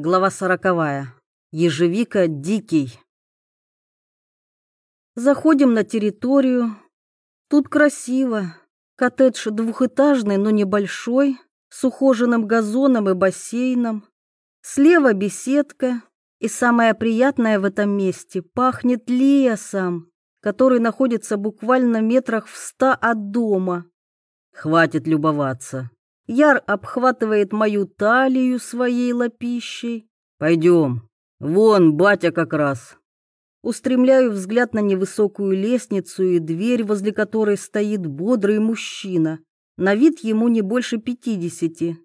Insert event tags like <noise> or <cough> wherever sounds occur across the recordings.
Глава сороковая. Ежевика Дикий. Заходим на территорию. Тут красиво. Коттедж двухэтажный, но небольшой, с ухоженным газоном и бассейном. Слева беседка. И самое приятное в этом месте – пахнет лесом, который находится буквально метрах в ста от дома. Хватит любоваться. Яр обхватывает мою талию своей лапищей. «Пойдем. Вон, батя как раз». Устремляю взгляд на невысокую лестницу и дверь, возле которой стоит бодрый мужчина. На вид ему не больше пятидесяти.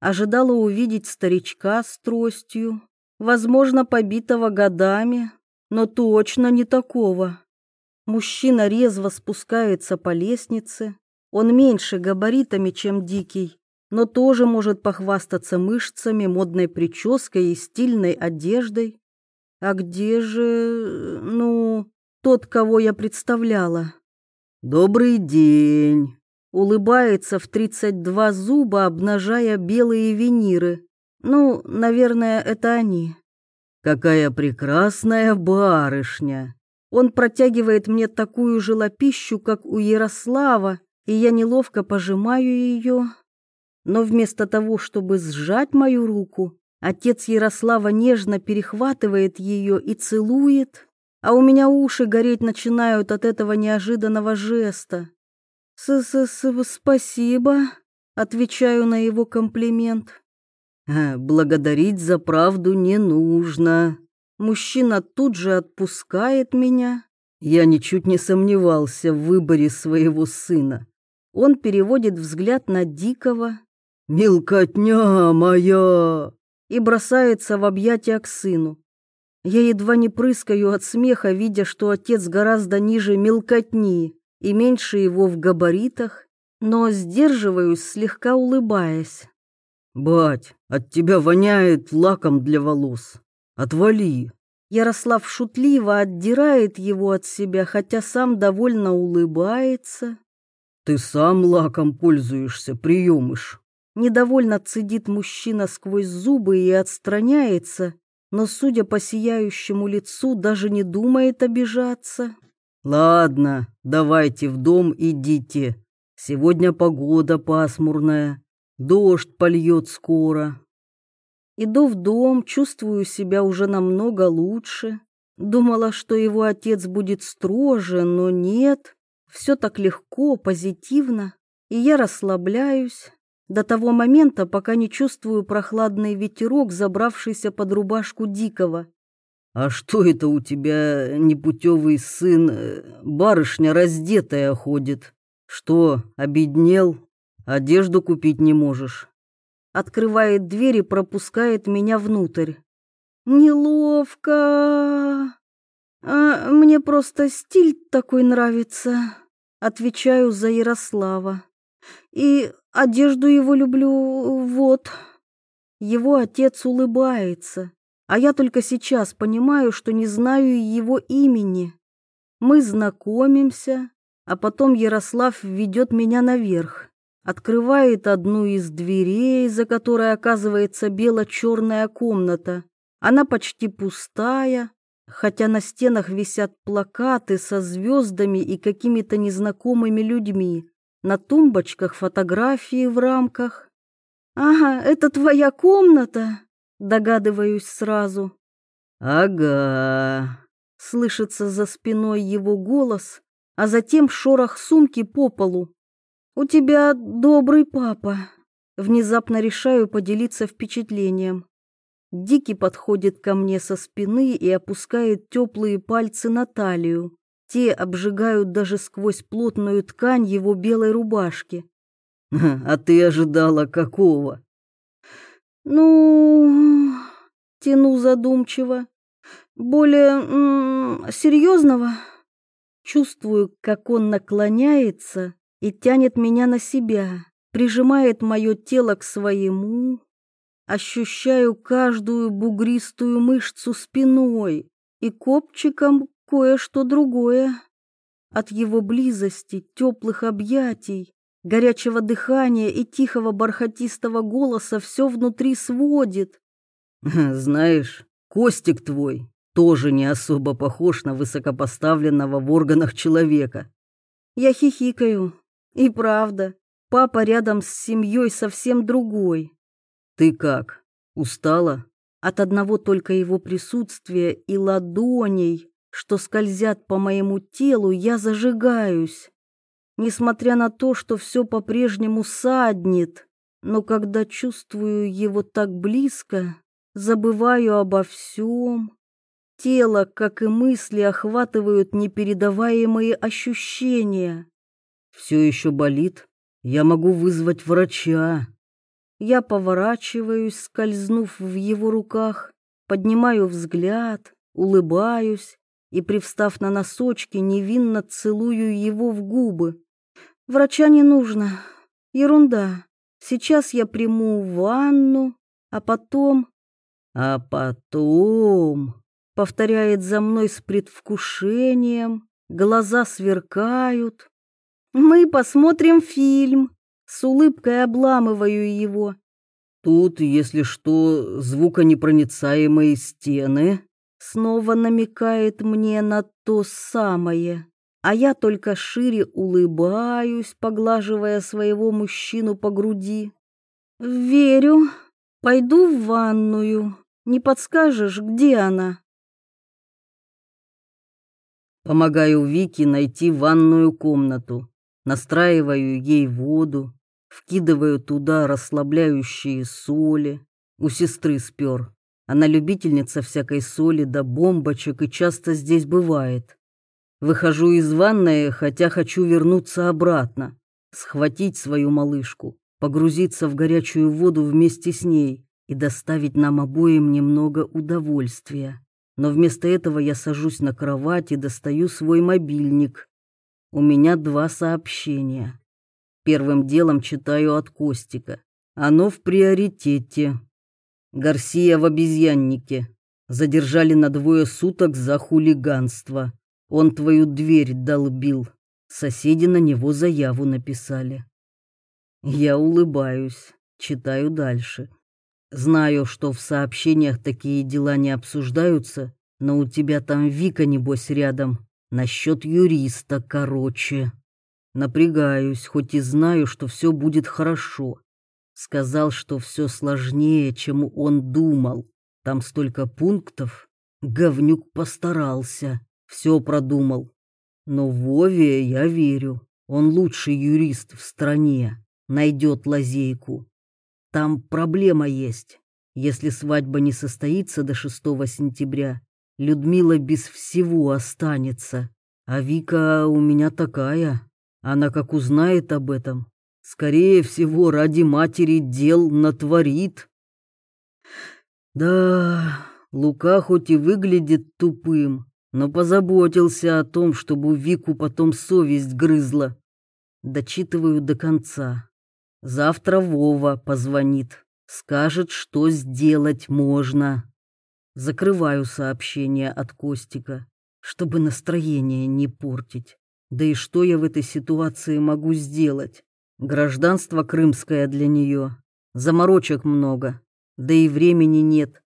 Ожидала увидеть старичка с тростью, возможно, побитого годами, но точно не такого. Мужчина резво спускается по лестнице, он меньше габаритами, чем дикий, но тоже может похвастаться мышцами, модной прической и стильной одеждой. А где же, ну, тот, кого я представляла? «Добрый день!» Улыбается в тридцать два зуба, обнажая белые виниры. Ну, наверное, это они. «Какая прекрасная барышня!» Он протягивает мне такую же лапищу, как у Ярослава, и я неловко пожимаю ее. Но вместо того, чтобы сжать мою руку, отец Ярослава нежно перехватывает ее и целует, а у меня уши гореть начинают от этого неожиданного жеста. «С-с-с-спасибо», — отвечаю на его комплимент. «А, «Благодарить за правду не нужно». Мужчина тут же отпускает меня. Я ничуть не сомневался в выборе своего сына. Он переводит взгляд на Дикого. «Мелкотня моя!» и бросается в объятия к сыну. Я едва не прыскаю от смеха, видя, что отец гораздо ниже мелкотни и меньше его в габаритах, но сдерживаюсь, слегка улыбаясь. «Бать, от тебя воняет лаком для волос. Отвали!» Ярослав шутливо отдирает его от себя, хотя сам довольно улыбается. «Ты сам лаком пользуешься, приемыш!» Недовольно цедит мужчина сквозь зубы и отстраняется, но, судя по сияющему лицу, даже не думает обижаться. «Ладно, давайте в дом идите. Сегодня погода пасмурная, дождь польет скоро». Иду в дом, чувствую себя уже намного лучше. Думала, что его отец будет строже, но нет. Все так легко, позитивно, и я расслабляюсь до того момента, пока не чувствую прохладный ветерок, забравшийся под рубашку Дикого. «А что это у тебя, непутевый сын, э, барышня раздетая ходит? Что, обеднел? Одежду купить не можешь?» Открывает дверь и пропускает меня внутрь. «Неловко. А мне просто стиль такой нравится», — отвечаю за Ярослава. «И одежду его люблю, вот». Его отец улыбается, а я только сейчас понимаю, что не знаю его имени. Мы знакомимся, а потом Ярослав ведет меня наверх открывает одну из дверей, за которой оказывается бело-черная комната. Она почти пустая, хотя на стенах висят плакаты со звездами и какими-то незнакомыми людьми. На тумбочках фотографии в рамках. «Ага, это твоя комната?» Догадываюсь сразу. «Ага», — слышится за спиной его голос, а затем шорох сумки по полу. «У тебя добрый папа». Внезапно решаю поделиться впечатлением. Дикий подходит ко мне со спины и опускает теплые пальцы на талию. Те обжигают даже сквозь плотную ткань его белой рубашки. <laughs> «А ты ожидала какого?» «Ну...» — тяну задумчиво. «Более... М -м, серьезного?» Чувствую, как он наклоняется и тянет меня на себя, прижимает мое тело к своему. Ощущаю каждую бугристую мышцу спиной и копчиком кое-что другое. От его близости, теплых объятий, горячего дыхания и тихого бархатистого голоса все внутри сводит. <laughs> Знаешь, Костик твой тоже не особо похож на высокопоставленного в органах человека. Я хихикаю. И правда, папа рядом с семьей совсем другой. Ты как, устала? От одного только его присутствия и ладоней, что скользят по моему телу, я зажигаюсь. Несмотря на то, что все по-прежнему саднит, но когда чувствую его так близко, забываю обо всем. Тело, как и мысли, охватывают непередаваемые ощущения. Все еще болит. Я могу вызвать врача. Я поворачиваюсь, скользнув в его руках, поднимаю взгляд, улыбаюсь и, привстав на носочки, невинно целую его в губы. Врача не нужно. Ерунда. Сейчас я приму ванну, а потом... А потом... Повторяет за мной с предвкушением, глаза сверкают. Мы посмотрим фильм. С улыбкой обламываю его. Тут, если что, звуконепроницаемые стены. Снова намекает мне на то самое а я только шире улыбаюсь, поглаживая своего мужчину по груди. «Верю. Пойду в ванную. Не подскажешь, где она?» Помогаю Вике найти ванную комнату, настраиваю ей воду, вкидываю туда расслабляющие соли. У сестры спер. Она любительница всякой соли да бомбочек и часто здесь бывает. Выхожу из ванной, хотя хочу вернуться обратно, схватить свою малышку, погрузиться в горячую воду вместе с ней и доставить нам обоим немного удовольствия. Но вместо этого я сажусь на кровать и достаю свой мобильник. У меня два сообщения. Первым делом читаю от Костика. Оно в приоритете. Гарсия в обезьяннике. Задержали на двое суток за хулиганство. Он твою дверь долбил. Соседи на него заяву написали. Я улыбаюсь, читаю дальше. Знаю, что в сообщениях такие дела не обсуждаются, но у тебя там Вика, небось, рядом. Насчет юриста, короче. Напрягаюсь, хоть и знаю, что все будет хорошо. Сказал, что все сложнее, чем он думал. Там столько пунктов. Говнюк постарался все продумал. Но Вове я верю. Он лучший юрист в стране, найдет лазейку. Там проблема есть. Если свадьба не состоится до 6 сентября, Людмила без всего останется. А Вика у меня такая. Она как узнает об этом, скорее всего, ради матери дел натворит. Да, Лука хоть и выглядит тупым, но позаботился о том, чтобы Вику потом совесть грызла. Дочитываю до конца. Завтра Вова позвонит, скажет, что сделать можно. Закрываю сообщение от Костика, чтобы настроение не портить. Да и что я в этой ситуации могу сделать? Гражданство крымское для нее. Заморочек много, да и времени нет.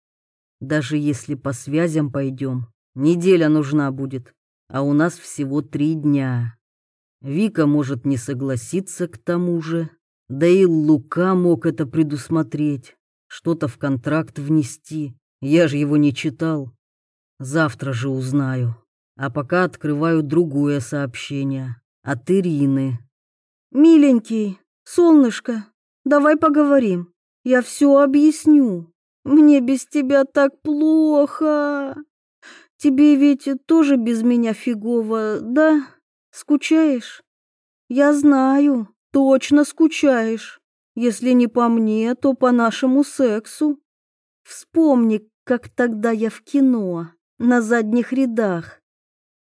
Даже если по связям пойдем, Неделя нужна будет, а у нас всего три дня. Вика может не согласиться к тому же, да и Лука мог это предусмотреть, что-то в контракт внести. Я же его не читал. Завтра же узнаю. А пока открываю другое сообщение от Ирины. «Миленький, солнышко, давай поговорим. Я все объясню. Мне без тебя так плохо». Тебе ведь тоже без меня фигово, да? Скучаешь? Я знаю, точно скучаешь. Если не по мне, то по нашему сексу. Вспомни, как тогда я в кино, на задних рядах.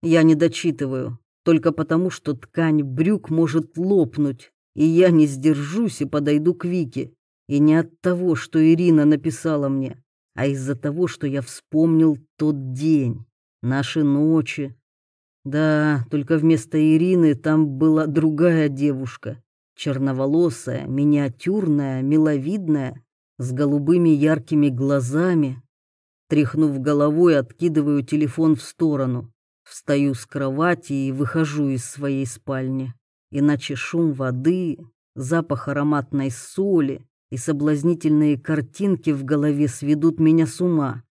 Я не дочитываю, только потому, что ткань брюк может лопнуть, и я не сдержусь и подойду к Вике. И не от того, что Ирина написала мне, а из-за того, что я вспомнил тот день, наши ночи. Да, только вместо Ирины там была другая девушка, черноволосая, миниатюрная, миловидная, с голубыми яркими глазами Тряхнув головой, откидываю телефон в сторону. Встаю с кровати и выхожу из своей спальни. Иначе шум воды, запах ароматной соли и соблазнительные картинки в голове сведут меня с ума.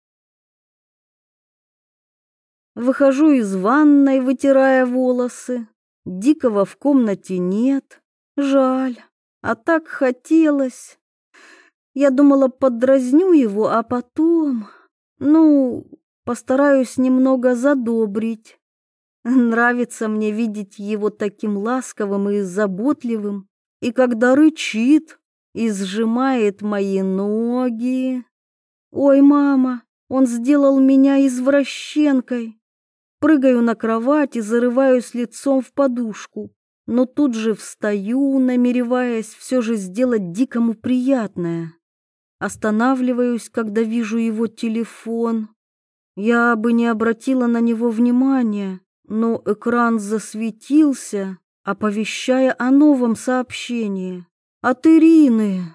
Выхожу из ванной, вытирая волосы. Дикого в комнате нет. Жаль. А так хотелось. Я думала, подразню его, а потом... Ну, постараюсь немного задобрить. Нравится мне видеть его таким ласковым и заботливым, и когда рычит и сжимает мои ноги. Ой, мама, он сделал меня извращенкой. Прыгаю на кровать и зарываюсь лицом в подушку, но тут же встаю, намереваясь все же сделать дикому приятное. Останавливаюсь, когда вижу его телефон. Я бы не обратила на него внимания, но экран засветился, оповещая о новом сообщении. От Ирины.